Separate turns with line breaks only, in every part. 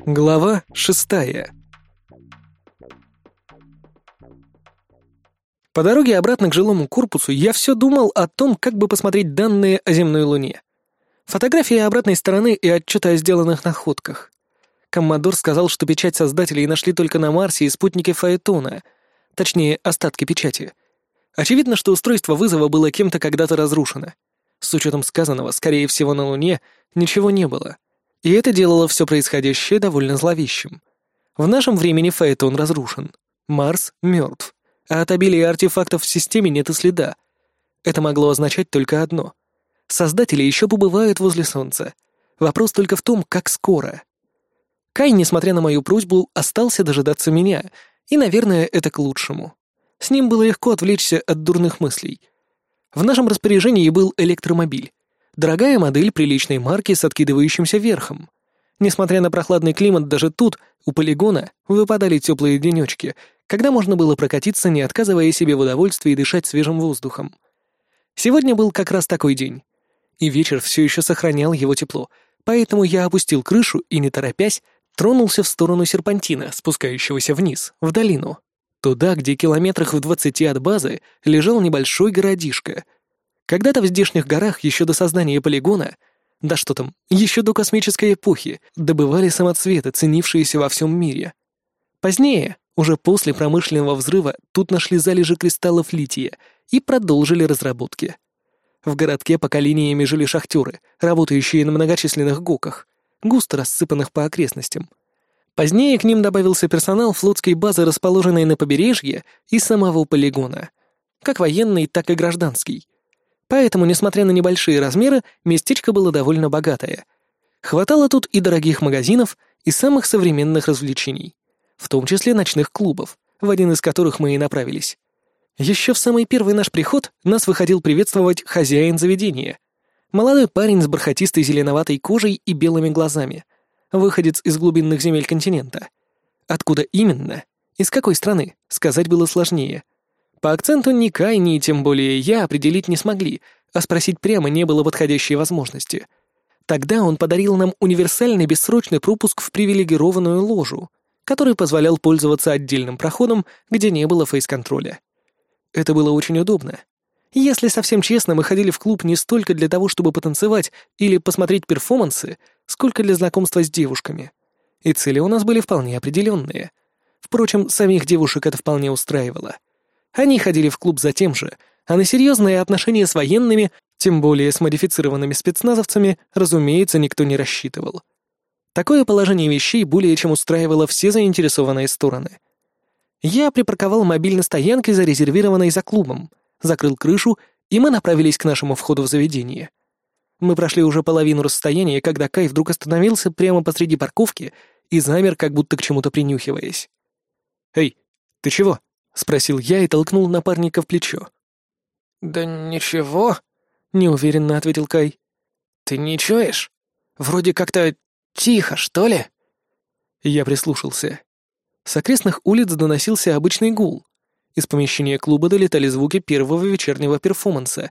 Глава шестая По дороге обратно к жилому корпусу я все думал о том, как бы посмотреть данные о земной луне. Фотографии обратной стороны и отчеты о сделанных находках. Коммодор сказал, что печать создателей нашли только на Марсе и спутнике Фаэтона, точнее, остатки печати. Очевидно, что устройство вызова было кем-то когда-то разрушено. С учетом сказанного, скорее всего, на Луне ничего не было. И это делало все происходящее довольно зловещим. В нашем времени Фаэтон разрушен. Марс мертв. А от обилия артефактов в системе нет и следа. Это могло означать только одно. Создатели еще побывают возле Солнца. Вопрос только в том, как скоро. Кай, несмотря на мою просьбу, остался дожидаться меня, и, наверное, это к лучшему. С ним было легко отвлечься от дурных мыслей. В нашем распоряжении был электромобиль. Дорогая модель приличной марки с откидывающимся верхом. Несмотря на прохладный климат, даже тут, у полигона, выпадали теплые денечки, когда можно было прокатиться, не отказывая себе в удовольствии дышать свежим воздухом. Сегодня был как раз такой день. И вечер все еще сохранял его тепло, поэтому я опустил крышу и, не торопясь, тронулся в сторону серпантина, спускающегося вниз, в долину. Туда, где километрах в двадцати от базы лежал небольшой городишко. Когда-то в здешних горах, еще до создания полигона, да что там, еще до космической эпохи, добывали самоцветы, ценившиеся во всем мире. Позднее, уже после промышленного взрыва, тут нашли залежи кристаллов лития и продолжили разработки. В городке поколениями жили шахтеры, работающие на многочисленных гоках, густо рассыпанных по окрестностям. Позднее к ним добавился персонал флотской базы, расположенной на побережье, и самого полигона. Как военный, так и гражданский. Поэтому, несмотря на небольшие размеры, местечко было довольно богатое. Хватало тут и дорогих магазинов, и самых современных развлечений, в том числе ночных клубов, в один из которых мы и направились. Еще в самый первый наш приход нас выходил приветствовать хозяин заведения. Молодой парень с бархатистой зеленоватой кожей и белыми глазами — выходец из глубинных земель континента. Откуда именно? Из какой страны? Сказать было сложнее. По акценту ни Кай, ни тем более я определить не смогли, а спросить прямо не было подходящей возможности. Тогда он подарил нам универсальный бессрочный пропуск в привилегированную ложу, который позволял пользоваться отдельным проходом, где не было фейс-контроля. Это было очень удобно. Если совсем честно, мы ходили в клуб не столько для того, чтобы потанцевать или посмотреть перформансы, сколько для знакомства с девушками. И цели у нас были вполне определенные. Впрочем, самих девушек это вполне устраивало. Они ходили в клуб за тем же, а на серьезные отношения с военными, тем более с модифицированными спецназовцами, разумеется, никто не рассчитывал. Такое положение вещей более чем устраивало все заинтересованные стороны. Я припарковал мобиль на стоянке, зарезервированной за клубом, закрыл крышу, и мы направились к нашему входу в заведение. Мы прошли уже половину расстояния, когда Кай вдруг остановился прямо посреди парковки и замер, как будто к чему-то принюхиваясь. «Эй, ты чего?» — спросил я и толкнул напарника в плечо.
«Да ничего», —
неуверенно ответил Кай.
«Ты не чуешь? Вроде как-то тихо, что ли?»
Я прислушался. С окрестных улиц доносился обычный гул. Из помещения клуба долетали звуки первого вечернего перформанса.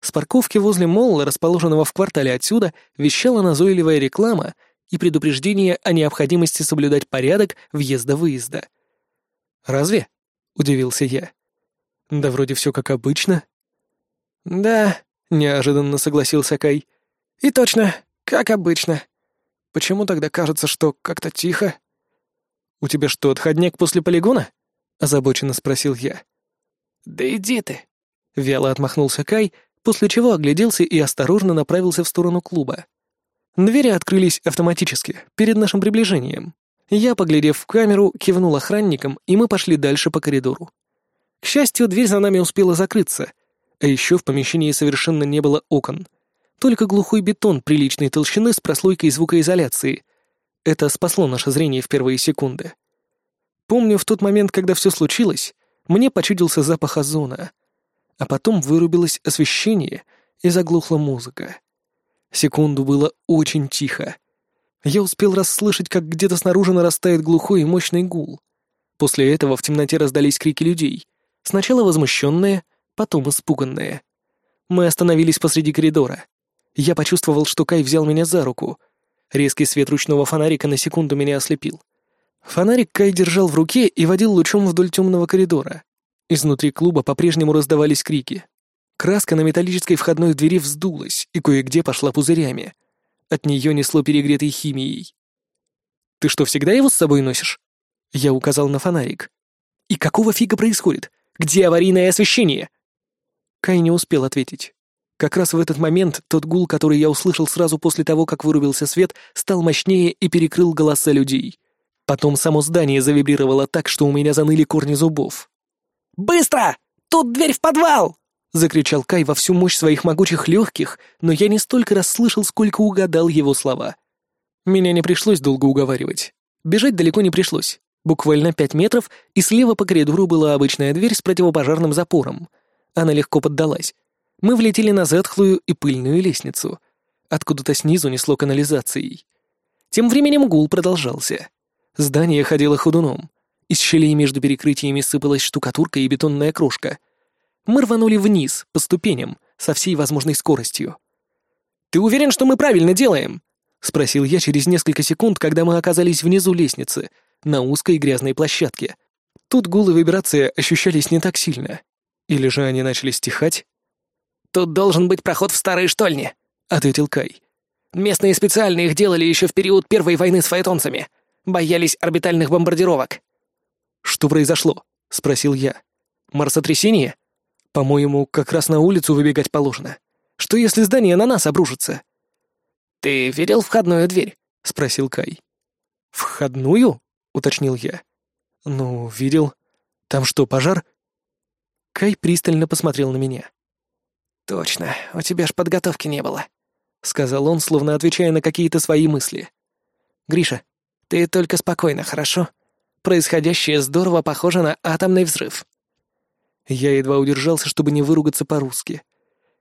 С парковки возле молла, расположенного в квартале отсюда, вещала назойливая реклама и предупреждение о необходимости соблюдать порядок въезда-выезда. «Разве?» — удивился я. «Да вроде все как обычно».
«Да», — неожиданно согласился Кай. «И точно, как обычно. Почему тогда кажется, что как-то тихо?»
«У тебя что, отходняк после полигона?» — озабоченно спросил я.
«Да иди ты!»
— вяло отмахнулся Кай, после чего огляделся и осторожно направился в сторону клуба. Двери открылись автоматически, перед нашим приближением. Я, поглядев в камеру, кивнул охранникам, и мы пошли дальше по коридору. К счастью, дверь за нами успела закрыться, а еще в помещении совершенно не было окон. Только глухой бетон приличной толщины с прослойкой звукоизоляции. Это спасло наше зрение в первые секунды. Помню, в тот момент, когда все случилось, мне почудился запах озона. А потом вырубилось освещение и заглухла музыка. Секунду было очень тихо. Я успел расслышать, как где-то снаружи нарастает глухой и мощный гул. После этого в темноте раздались крики людей. Сначала возмущенные, потом испуганные. Мы остановились посреди коридора. Я почувствовал, что Кай взял меня за руку. Резкий свет ручного фонарика на секунду меня ослепил. Фонарик Кай держал в руке и водил лучом вдоль темного коридора. Изнутри клуба по-прежнему раздавались крики. Краска на металлической входной двери вздулась и кое-где пошла пузырями. От нее несло перегретой химией. «Ты что, всегда его с собой носишь?» Я указал на фонарик. «И какого фига происходит? Где аварийное освещение?» Кай не успел ответить. Как раз в этот момент тот гул, который я услышал сразу после того, как вырубился свет, стал мощнее и перекрыл голоса людей. Потом само здание завибрировало так, что у меня заныли корни зубов. «Быстро! Тут дверь в подвал!» — закричал Кай во всю мощь своих могучих легких, но я не столько расслышал, сколько угадал его слова. Меня не пришлось долго уговаривать. Бежать далеко не пришлось. Буквально пять метров, и слева по коридору была обычная дверь с противопожарным запором. Она легко поддалась. Мы влетели на затхлую и пыльную лестницу. Откуда-то снизу несло канализацией. Тем временем гул продолжался. Здание ходило ходуном. Из щелей между перекрытиями сыпалась штукатурка и бетонная крошка. Мы рванули вниз, по ступеням, со всей возможной скоростью. «Ты уверен, что мы правильно делаем?» — спросил я через несколько секунд, когда мы оказались внизу лестницы, на узкой грязной площадке. Тут гул и вибрация ощущались не так сильно. Или же они начали стихать? «Тут должен быть проход в старые штольни», — ответил Кай. «Местные специально их делали еще в период Первой войны с фаэтонцами. Боялись орбитальных бомбардировок». «Что произошло?» — спросил я. «Марсотрясение? По-моему, как раз на улицу выбегать положено. Что если здание на нас обрушится?» «Ты видел входную дверь?» — спросил Кай. «Входную?» — уточнил я. «Ну, видел. Там что, пожар?» Кай пристально посмотрел на меня. «Точно, у тебя ж подготовки не было», — сказал он, словно отвечая на какие-то свои мысли. «Гриша, ты только спокойно, хорошо? Происходящее здорово похоже на атомный взрыв». Я едва удержался, чтобы не выругаться по-русски.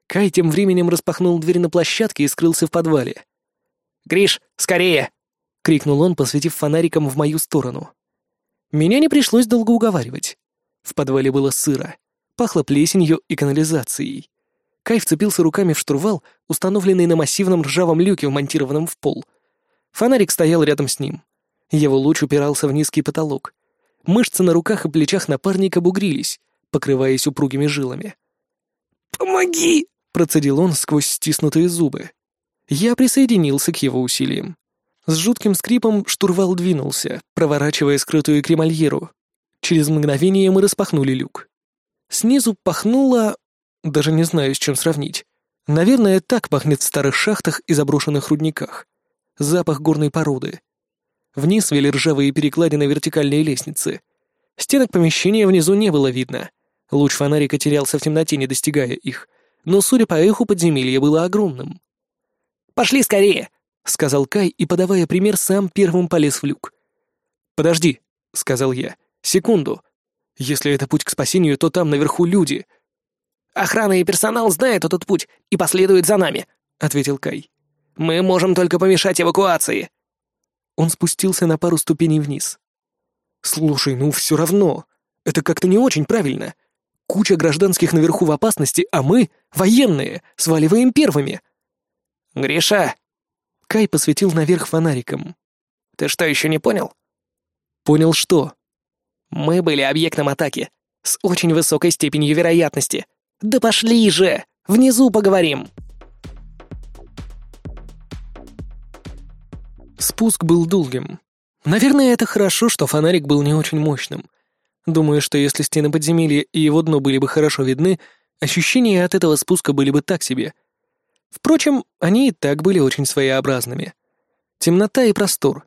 Кай тем временем распахнул дверь на площадке и скрылся в подвале. «Гриш, скорее!» — крикнул он, посветив фонариком в мою сторону. Меня не пришлось долго уговаривать. В подвале было сыро, пахло плесенью и канализацией. Кай вцепился руками в штурвал, установленный на массивном ржавом люке, вмонтированном в пол. Фонарик стоял рядом с ним. Его луч упирался в низкий потолок. Мышцы на руках и плечах напарника бугрились, покрываясь упругими жилами. «Помоги!» — процедил он сквозь стиснутые зубы. Я присоединился к его усилиям. С жутким скрипом штурвал двинулся, проворачивая скрытую кремальеру. Через мгновение мы распахнули люк. Снизу пахнуло даже не знаю, с чем сравнить. Наверное, так пахнет в старых шахтах и заброшенных рудниках. Запах горной породы. Вниз вели ржавые перекладины вертикальной лестницы. Стенок помещения внизу не было видно. Луч фонарика терялся в темноте, не достигая их. Но, судя по эху, подземелье было огромным. «Пошли скорее!» — сказал Кай и, подавая пример, сам первым полез в люк. «Подожди», — сказал я. «Секунду. Если это путь к спасению, то там наверху люди. «Охрана и персонал знают этот путь и последуют за нами», — ответил Кай. «Мы можем только помешать эвакуации». Он спустился на пару ступеней вниз. «Слушай, ну все равно. Это как-то не очень правильно. Куча гражданских наверху в опасности, а мы, военные, сваливаем первыми». «Гриша!» Кай посветил наверх фонариком. «Ты что, еще не понял?» «Понял что?» «Мы были объектом атаки, с очень высокой степенью вероятности. «Да пошли же! Внизу поговорим!» Спуск был долгим. Наверное, это хорошо, что фонарик был не очень мощным. Думаю, что если стены подземелья и его дно были бы хорошо видны, ощущения от этого спуска были бы так себе. Впрочем, они и так были очень своеобразными. Темнота и простор.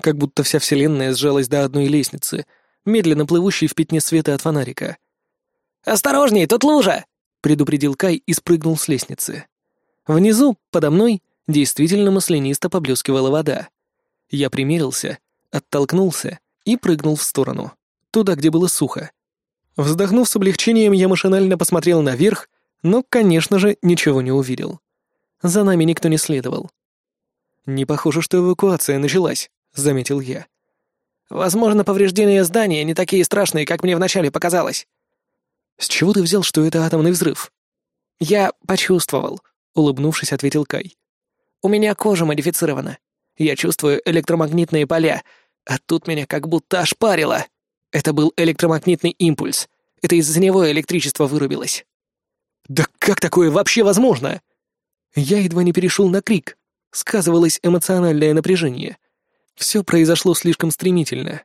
Как будто вся вселенная сжалась до одной лестницы, медленно плывущей в пятне света от фонарика — «Осторожней, тут лужа!» — предупредил Кай и спрыгнул с лестницы. Внизу, подо мной, действительно маслянисто поблескивала вода. Я примерился, оттолкнулся и прыгнул в сторону, туда, где было сухо. Вздохнув с облегчением, я машинально посмотрел наверх, но, конечно же, ничего не увидел. За нами никто не следовал. «Не похоже, что эвакуация началась», — заметил я. «Возможно, повреждения здания не такие страшные, как мне вначале показалось», «С чего ты взял, что это атомный взрыв?» «Я почувствовал», — улыбнувшись, ответил Кай. У меня кожа модифицирована. Я чувствую электромагнитные поля, а тут меня как будто ошпарило. Это был электромагнитный импульс. Это из-за него электричество вырубилось.
Да как такое вообще возможно? Я едва не перешел на крик. Сказывалось эмоциональное напряжение. Все произошло слишком стремительно.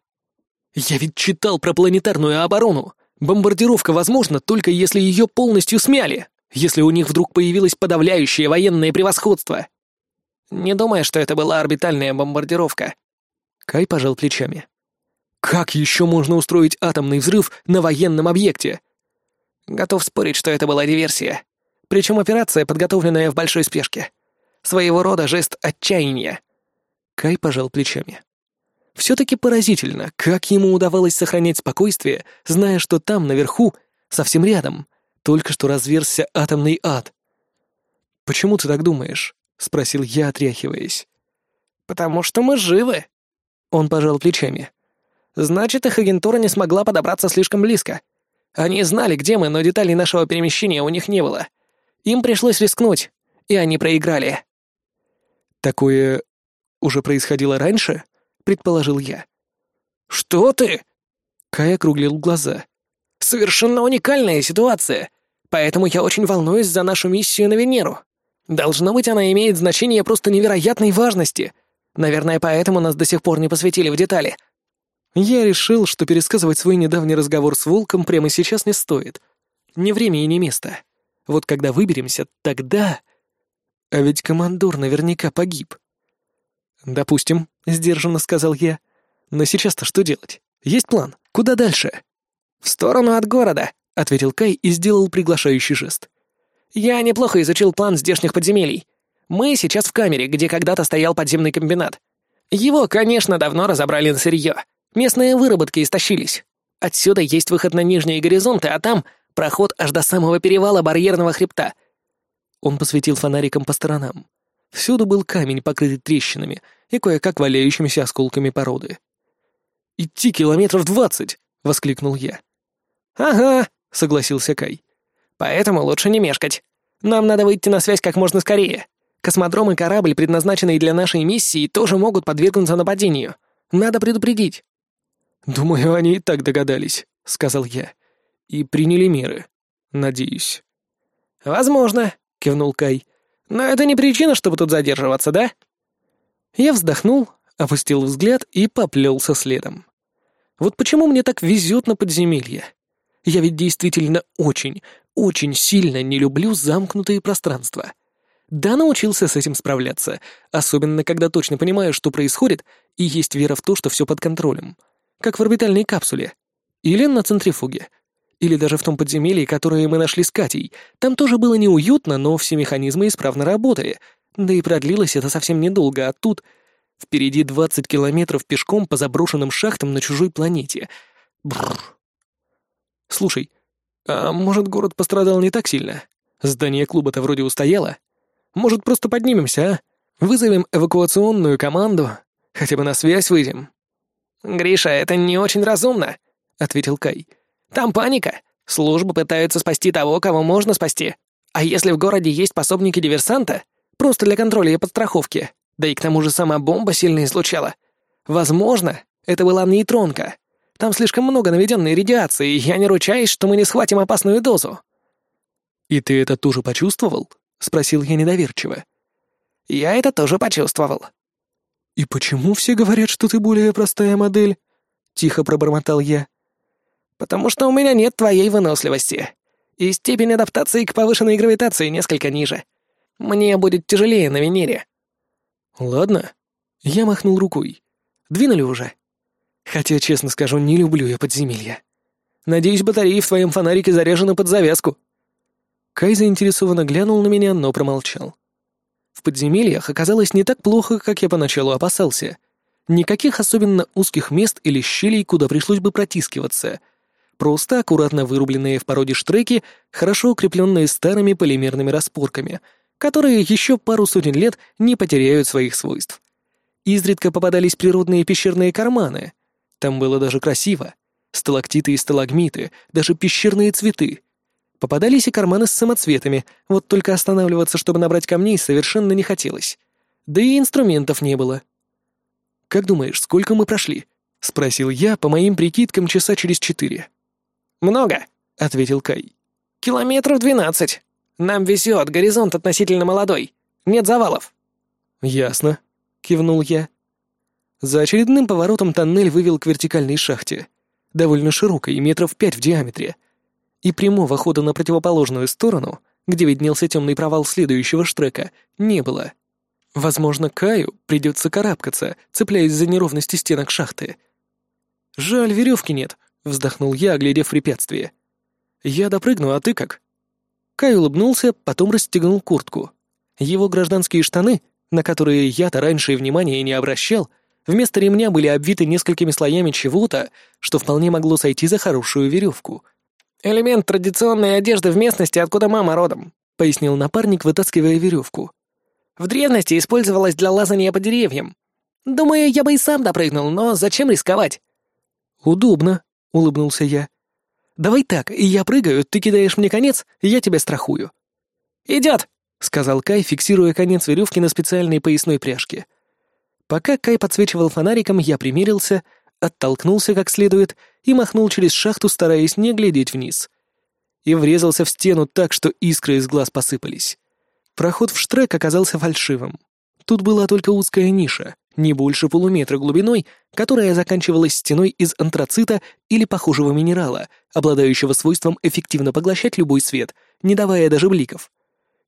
Я ведь читал про планетарную оборону. Бомбардировка возможна только если ее полностью смяли, если у них вдруг появилось подавляющее военное превосходство.
Не думаю, что это была орбитальная бомбардировка.
Кай пожал плечами. Как еще можно устроить атомный взрыв на военном объекте?
Готов спорить, что это была диверсия. Причем операция, подготовленная в большой спешке. Своего рода жест отчаяния.
Кай пожал плечами. Все-таки поразительно, как ему удавалось сохранять спокойствие, зная, что там, наверху, совсем рядом, только что разверзся атомный ад. «Почему ты так думаешь?» — спросил я, отряхиваясь.
«Потому что мы живы».
Он пожал плечами.
«Значит, их агентура не смогла подобраться слишком близко. Они знали, где мы, но деталей нашего перемещения у них не было. Им пришлось рискнуть, и они проиграли».
«Такое уже происходило раньше?» — предположил я.
«Что ты?»
Кай округлил глаза.
«Совершенно уникальная ситуация, поэтому я очень волнуюсь за нашу миссию на Венеру. Должно быть, она имеет значение просто невероятной важности. Наверное, поэтому нас до сих пор не посвятили в детали».
Я решил, что пересказывать свой недавний разговор с Волком прямо сейчас не стоит. Не время и не место. Вот когда выберемся, тогда... А ведь командор наверняка погиб. «Допустим», — сдержанно сказал я. «Но сейчас-то что делать? Есть план? Куда дальше?»
«В сторону от города», —
ответил Кай и сделал приглашающий жест.
«Я неплохо изучил план здешних подземелий. Мы сейчас в камере, где когда-то стоял подземный комбинат. Его, конечно, давно разобрали на сырье. Местные выработки истощились. Отсюда есть выход на нижние горизонты, а там проход аж до самого перевала барьерного хребта».
Он посветил фонариком по сторонам. Всюду был камень, покрытый трещинами и кое-как валяющимися осколками породы. «Идти километров двадцать!» — воскликнул я.
«Ага», — согласился Кай. «Поэтому лучше не мешкать. Нам надо выйти на связь как можно скорее. Космодром и корабль, предназначенные для нашей миссии, тоже могут подвергнуться нападению. Надо предупредить».
«Думаю, они и так догадались», — сказал я. «И приняли меры. Надеюсь».
«Возможно», — кивнул Кай. Но это не причина, чтобы тут задерживаться, да?»
Я вздохнул, опустил взгляд и поплелся следом. Вот почему мне так везет на подземелье? Я ведь действительно очень, очень сильно не люблю замкнутые пространства. Да, научился с этим справляться, особенно когда точно понимаю, что происходит, и есть вера в то, что все под контролем. Как в орбитальной капсуле. Или на центрифуге. Или даже в том подземелье, которое мы нашли с Катей. Там тоже было неуютно, но все механизмы исправно работали. Да и продлилось это совсем недолго, а тут... Впереди 20 километров пешком по заброшенным шахтам на чужой планете. Бррр. Слушай, а может, город пострадал не так сильно? Здание клуба-то вроде устояло. Может, просто поднимемся, а? Вызовем эвакуационную команду. Хотя бы на связь выйдем.
«Гриша, это не очень разумно», — ответил Кай. Там паника. Службы пытаются спасти того, кого можно спасти. А если в городе есть пособники диверсанта, просто для контроля и подстраховки, да и к тому же сама бомба сильно излучала. Возможно, это была нейтронка. Там слишком много наведенной радиации, и я не ручаюсь, что мы не схватим опасную дозу».
«И ты это тоже почувствовал?» — спросил я недоверчиво.
«Я это тоже почувствовал».
«И почему все говорят, что ты более простая модель?» — тихо пробормотал я.
Потому что у меня нет твоей выносливости. И степень адаптации к повышенной гравитации несколько ниже. Мне будет тяжелее на Венере».
«Ладно». Я махнул рукой. «Двинули уже?» Хотя, честно скажу, не люблю я подземелья. Надеюсь, батареи в твоем фонарике заряжены под завязку. Кай заинтересованно глянул на меня, но промолчал. В подземельях оказалось не так плохо, как я поначалу опасался. Никаких особенно узких мест или щелей, куда пришлось бы протискиваться — Просто аккуратно вырубленные в породе штреки, хорошо укрепленные старыми полимерными распорками, которые еще пару сотен лет не потеряют своих свойств. Изредка попадались природные пещерные карманы. Там было даже красиво. Сталактиты и сталагмиты, даже пещерные цветы. Попадались и карманы с самоцветами, вот только останавливаться, чтобы набрать камней, совершенно не хотелось. Да и инструментов не было. «Как думаешь, сколько мы прошли?» — спросил я, по моим прикидкам, часа через четыре.
«Много», — ответил Кай. «Километров двенадцать. Нам везет, горизонт относительно молодой. Нет завалов».
«Ясно», — кивнул я. За очередным поворотом тоннель вывел к вертикальной шахте, довольно широкой, метров пять в диаметре. И прямого хода на противоположную сторону, где виднелся темный провал следующего штрека, не было. Возможно, Каю придется карабкаться, цепляясь за неровности стенок шахты. «Жаль, веревки нет», — вздохнул я, оглядев препятствие. «Я допрыгну, а ты как?» Кай улыбнулся, потом расстегнул куртку. Его гражданские штаны, на которые я-то раньше и внимания не обращал, — Вместо ремня были обвиты несколькими слоями чего-то, что вполне могло сойти за хорошую веревку.
«Элемент традиционной одежды в местности, откуда мама родом», — пояснил напарник, вытаскивая веревку. «В древности использовалась для лазания по деревьям. Думаю, я бы и сам допрыгнул, но зачем рисковать?»
«Удобно», — улыбнулся я. «Давай так, я прыгаю, ты кидаешь мне конец, я тебя страхую».
«Идет», —
сказал Кай, фиксируя конец веревки на специальной поясной пряжке. Пока Кай подсвечивал фонариком, я примерился, оттолкнулся как следует и махнул через шахту, стараясь не глядеть вниз. И врезался в стену так, что искры из глаз посыпались. Проход в штрек оказался фальшивым. Тут была только узкая ниша, не больше полуметра глубиной, которая заканчивалась стеной из антрацита или похожего минерала, обладающего свойством эффективно поглощать любой свет, не давая даже бликов.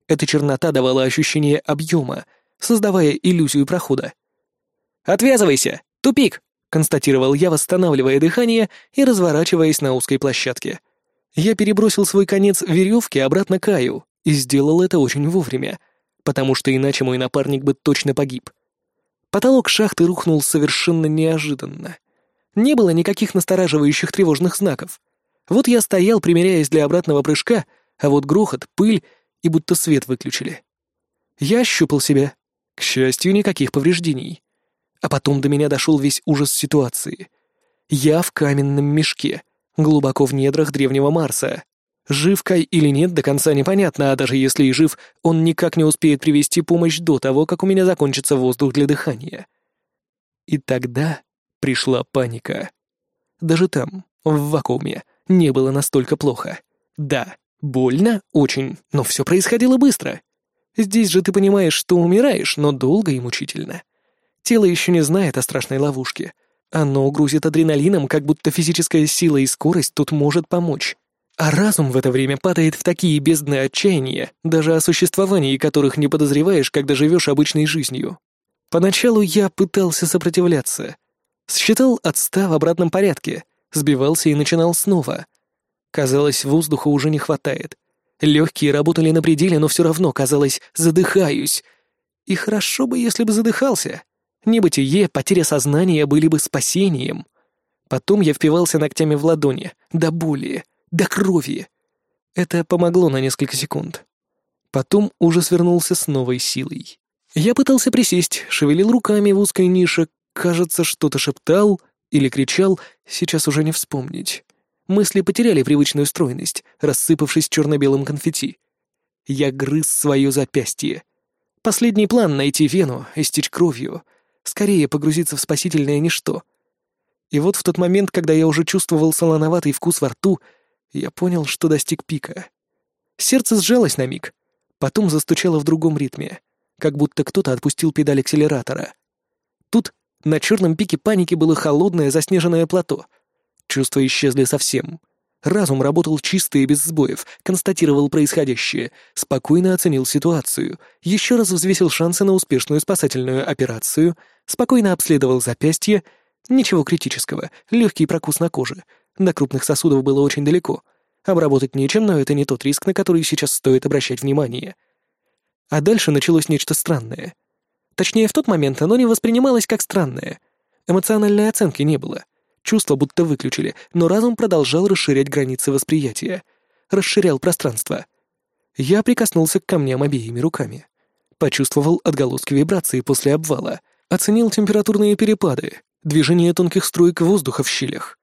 Эта чернота давала ощущение объема, создавая иллюзию прохода.
«Отвязывайся! Тупик!» — констатировал я, восстанавливая дыхание и разворачиваясь на узкой площадке.
Я перебросил свой конец веревки обратно к Каю и сделал это очень вовремя, потому что иначе мой напарник бы точно погиб. Потолок шахты рухнул совершенно неожиданно. Не было никаких настораживающих тревожных знаков. Вот я стоял, примеряясь для обратного прыжка, а вот грохот, пыль и будто свет выключили. Я ощупал себя. К счастью, никаких повреждений. А потом до меня дошел весь ужас ситуации. Я в каменном мешке, глубоко в недрах древнего Марса. Жив Кай или нет, до конца непонятно, а даже если и жив, он никак не успеет привести помощь до того, как у меня закончится воздух для дыхания. И тогда пришла паника. Даже там, в вакууме, не было настолько плохо. Да, больно, очень, но все происходило быстро. Здесь же ты понимаешь, что умираешь, но долго и мучительно. Тело еще не знает о страшной ловушке. Оно грузит адреналином, как будто физическая сила и скорость тут может помочь. А разум в это время падает в такие бездны отчаяния, даже о существовании которых не подозреваешь, когда живешь обычной жизнью. Поначалу я пытался сопротивляться. Считал от ста в обратном порядке, сбивался и начинал снова. Казалось, воздуха уже не хватает. Легкие работали на пределе, но все равно, казалось, задыхаюсь. И хорошо бы, если бы задыхался. Небытие, потеря сознания были бы спасением. Потом я впивался ногтями в ладони, до боли, до крови. Это помогло на несколько секунд. Потом ужас вернулся с новой силой. Я пытался присесть, шевелил руками в узкой нише, кажется, что-то шептал или кричал, сейчас уже не вспомнить. Мысли потеряли привычную стройность, рассыпавшись черно-белым конфетти. Я грыз свое запястье. Последний план — найти вену, истечь кровью — скорее погрузиться в спасительное ничто. И вот в тот момент, когда я уже чувствовал солоноватый вкус во рту, я понял, что достиг пика. Сердце сжалось на миг, потом застучало в другом ритме, как будто кто-то отпустил педаль акселератора. Тут на черном пике паники было холодное заснеженное плато. Чувства исчезли совсем — Разум работал чисто и без сбоев, констатировал происходящее, спокойно оценил ситуацию, еще раз взвесил шансы на успешную спасательную операцию, спокойно обследовал запястье. Ничего критического, легкий прокус на коже. До крупных сосудов было очень далеко. Обработать нечем, но это не тот риск, на который сейчас стоит обращать внимание. А дальше началось нечто странное. Точнее, в тот момент оно не воспринималось как странное. Эмоциональной оценки не было — Чувства будто выключили, но разум продолжал расширять границы восприятия. Расширял пространство. Я прикоснулся к камням обеими руками. Почувствовал отголоски вибрации после обвала. Оценил температурные перепады, движение тонких струек воздуха в щелях.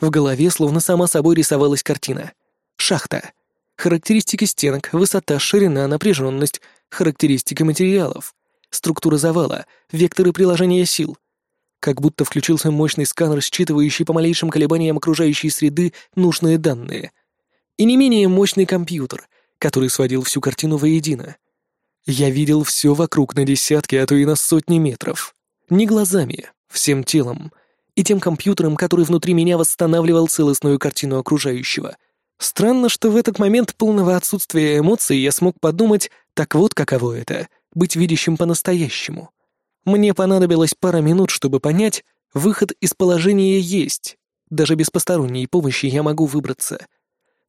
В голове словно сама собой рисовалась картина. Шахта. Характеристики стенок, высота, ширина, напряженность, характеристики материалов. структура завала, векторы приложения сил. Как будто включился мощный сканер, считывающий по малейшим колебаниям окружающей среды нужные данные. И не менее мощный компьютер, который сводил всю картину воедино. Я видел все вокруг на десятки, а то и на сотни метров. Не глазами, всем телом. И тем компьютером, который внутри меня восстанавливал целостную картину окружающего. Странно, что в этот момент полного отсутствия эмоций я смог подумать, так вот каково это — быть видящим по-настоящему. Мне понадобилось пара минут, чтобы понять, выход из положения есть. Даже без посторонней помощи я могу выбраться.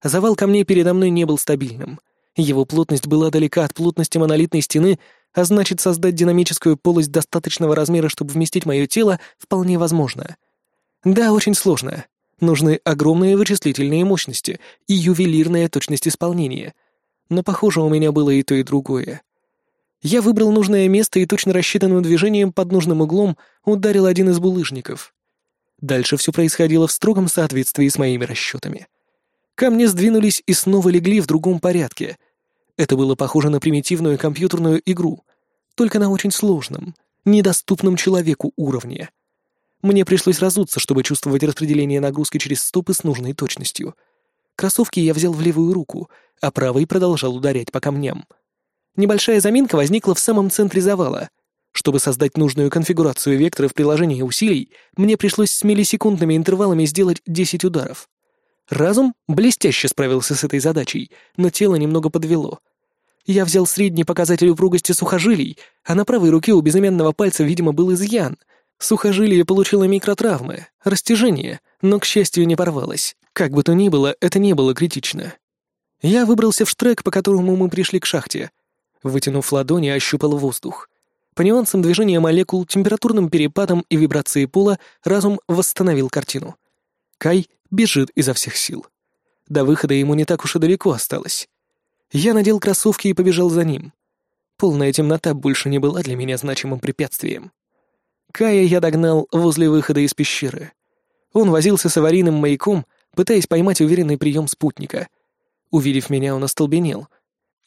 Завал камней передо мной не был стабильным. Его плотность была далека от плотности монолитной стены, а значит, создать динамическую полость достаточного размера, чтобы вместить мое тело, вполне возможно. Да, очень сложно. Нужны огромные вычислительные мощности и ювелирная точность исполнения. Но, похоже, у меня было и то, и другое. Я выбрал нужное место и точно рассчитанным движением под нужным углом ударил один из булыжников. Дальше все происходило в строгом соответствии с моими расчетами. Камни сдвинулись и снова легли в другом порядке, это было похоже на примитивную компьютерную игру, только на очень сложном, недоступном человеку уровне. Мне пришлось разуться, чтобы чувствовать распределение нагрузки через стопы с нужной точностью. Кроссовки я взял в левую руку, а правой продолжал ударять по камням. Небольшая заминка возникла в самом центре завала. Чтобы создать нужную конфигурацию вектора в приложении усилий, мне пришлось с миллисекундными интервалами сделать 10 ударов. Разум блестяще справился с этой задачей, но тело немного подвело. Я взял средний показатель упругости сухожилий, а на правой руке у безымянного пальца, видимо, был изъян. Сухожилие получило микротравмы, растяжение, но, к счастью, не порвалось. Как бы то ни было, это не было критично. Я выбрался в штрек, по которому мы пришли к шахте. Вытянув ладони, ощупал воздух. По нюансам движения молекул, температурным перепадам и вибрации пола разум восстановил картину. Кай бежит изо всех сил. До выхода ему не так уж и далеко осталось. Я надел кроссовки и побежал за ним. Полная темнота больше не была для меня значимым препятствием. Кая я догнал возле выхода из пещеры. Он возился с аварийным маяком, пытаясь поймать уверенный прием спутника. Увидев меня, он остолбенел.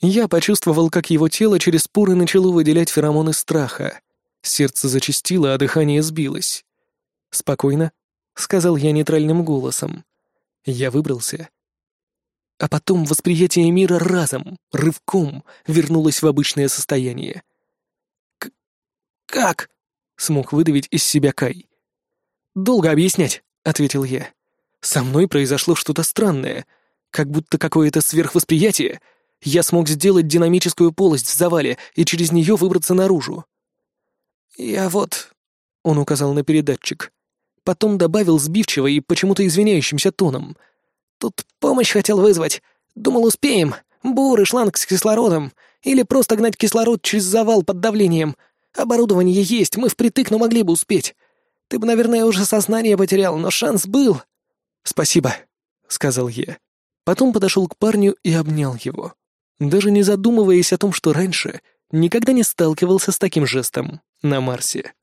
Я почувствовал, как его тело через поры начало выделять феромоны страха. Сердце зачастило, а дыхание сбилось. «Спокойно», — сказал я нейтральным голосом. Я выбрался. А потом восприятие мира разом, рывком, вернулось в обычное состояние. К «Как?» — смог выдавить из себя Кай. «Долго объяснять», — ответил я. «Со мной произошло что-то странное, как будто какое-то сверхвосприятие. Я смог сделать динамическую полость в завале и через нее выбраться наружу». «Я вот...» — он указал на передатчик. Потом добавил сбивчиво и почему-то извиняющимся тоном. «Тут помощь хотел вызвать. Думал, успеем. Бур и шланг с кислородом. Или просто гнать кислород через завал под давлением. Оборудование есть, мы впритык, но могли бы успеть. Ты бы, наверное, уже сознание потерял, но шанс был». «Спасибо», — сказал я. Потом подошел к парню и обнял его. Даже не задумываясь о том, что раньше никогда не сталкивался с таким жестом на Марсе.